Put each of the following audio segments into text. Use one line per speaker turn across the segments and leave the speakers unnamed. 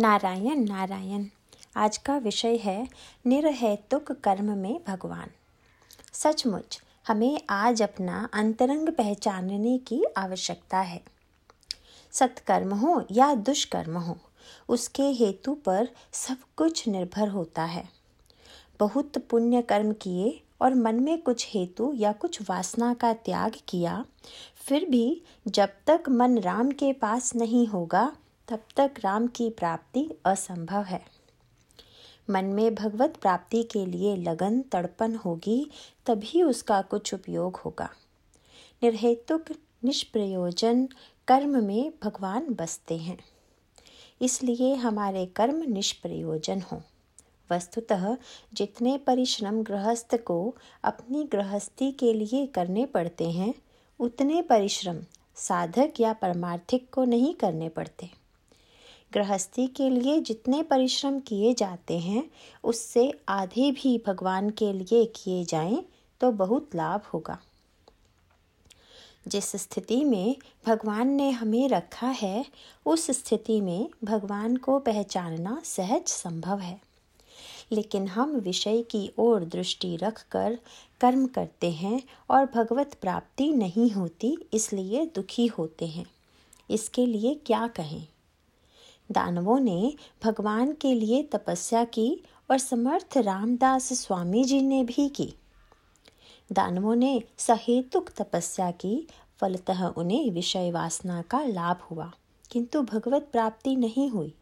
नारायण नारायण। आज का विषय है निरहेतुक कर्म में भगवान। सचमुच, हमें आज अपना अंतरंग पहचानने की आवश्यकता है। सत्कर्म हो या दुष्कर्म हो, उसके हेतु पर सब कुछ निर्भर होता है। बहुत पुण्य कर्म किए और मन में कुछ हेतु या कुछ वासना का त्याग किया, फिर भी जब तक मन राम के पास नहीं होगा तब तक राम की प्राप्ति असंभव है। मन में भगवत प्राप्ति के लिए लगन तड़पन होगी, तभी उसका कुछ उपयोग होगा। निर्हेतुक निष्प्रयोजन कर्म में भगवान बसते हैं। इसलिए हमारे कर्म निष्प्रयोजन हों। वस्तुतः जितने परिश्रम गृहस्थ को अपनी गृहस्थी के लिए करने पड़ते हैं, उतने परिश्रम साधक या परमार्थिक को नहीं करने पड़ते। गृहस्थी के लिए जितने परिश्रम किए जाते हैं, उससे आधे भी भगवान के लिए किए जाएँ तो बहुत लाभ होगा। जिस स्थिति में भगवान ने हमें रखा है, उस स्थिति में भगवान को पहचानना सहज संभव है। लेकिन हम विषय की ओर दृष्टि रखकर कर्म करते हैं और भगवत प्राप्ति नहीं होती, इसलिए दुखी होते हैं। इसके लिए क्या कहें? दानवों ने भगवान के लिए तपस्या की और समर्थ रामदास स्वामी जी ने भी की। दानवों ने सहेतुक तपस्या की, फलतः उन्हें विषय वासना का लाभ हुआ, किंतु भगवत प्राप्ति नहीं हुई।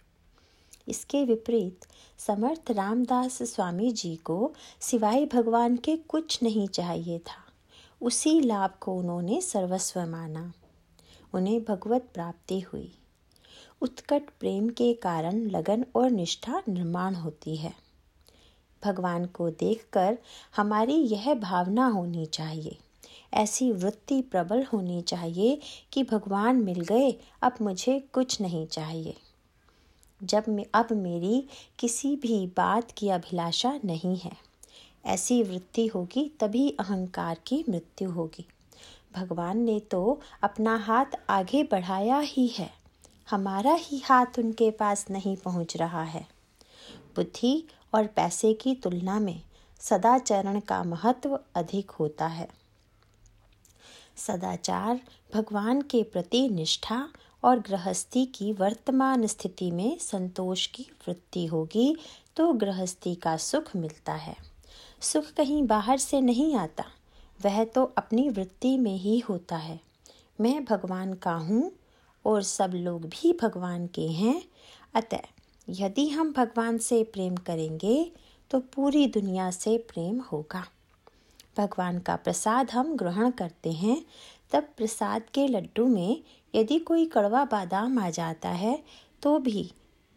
इसके विपरीत समर्थ रामदास स्वामी जी को सिवाय भगवान के कुछ नहीं चाहिए था। उसी लाभ को उन्होंने सर्वस्व माना। उन्हें भगवत प्राप्ति हुई। उत्कट प्रेम के कारण लगन और निष्ठा निर्माण होती है। भगवान को देखकर हमारी यह भावना होनी चाहिए। ऐसी वृत्ति प्रबल होनी चाहिए कि भगवान मिल गए, अब मुझे कुछ नहीं चाहिए। जब मैं, अब मेरी किसी भी बात की अभिलाषा नहीं है। ऐसी वृत्ति होगी तभी अहंकार की मृत्यु होगी। भगवान ने तो अपना हाथ आगे बढ़ाया ही है। हमारा ही हाथ उनके पास नहीं पहुँच रहा है। बुद्धि और पैसे की तुलना में सदाचरण का महत्व अधिक होता है। सदाचार भगवान के प्रति निष्ठा और गृहस्थी की वर्तमान स्थिति में संतोष की वृत्ति होगी तो गृहस्थी का सुख मिलता है। सुख कहीं बाहर से नहीं आता, वह तो अपनी वृत्ति में ही होता है। मैं भगवान का हूँ और सब लोग भी भगवान के हैं। अतः यदि हम भगवान से प्रेम करेंगे तो पूरी दुनिया से प्रेम होगा। भगवान का प्रसाद हम ग्रहण करते हैं। तब प्रसाद के लड्डू में यदि कोई कड़वा बादाम आ जाता है तो भी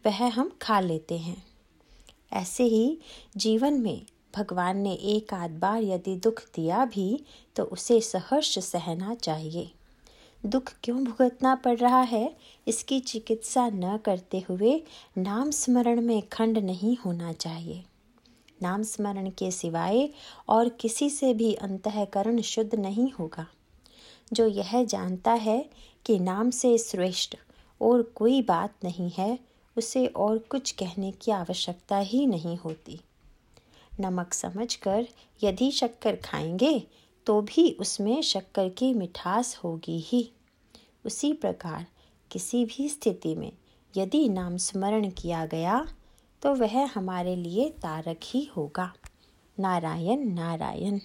वह हम खा लेते हैं। ऐसे ही जीवन में भगवान ने एक आध बार यदि दुख दिया भी तो उसे सहर्ष सहना चाहिए। दुख क्यों भुगतना पड़ रहा है? इसकी चिकित्सा न करते हुए नाम स्मरण में खंड नहीं होना चाहिए। नाम स्मरण के सिवाय और किसी से भी अंतकरण शुद्ध नहीं होगा। जो यह जानता है कि नाम से श्रेष्ठ और कोई बात नहीं है, उसे और कुछ कहने की आवश्यकता ही नहीं होती। नमक समझकर यदि शक्कर खाएँगे तो भी उसमें शक्कर की मिठास होगी ही। उसी प्रकार किसी भी स्थिति में यदि नाम स्मरण किया गया तो वह हमारे लिए तारक ही होगा। नारायण नारायण।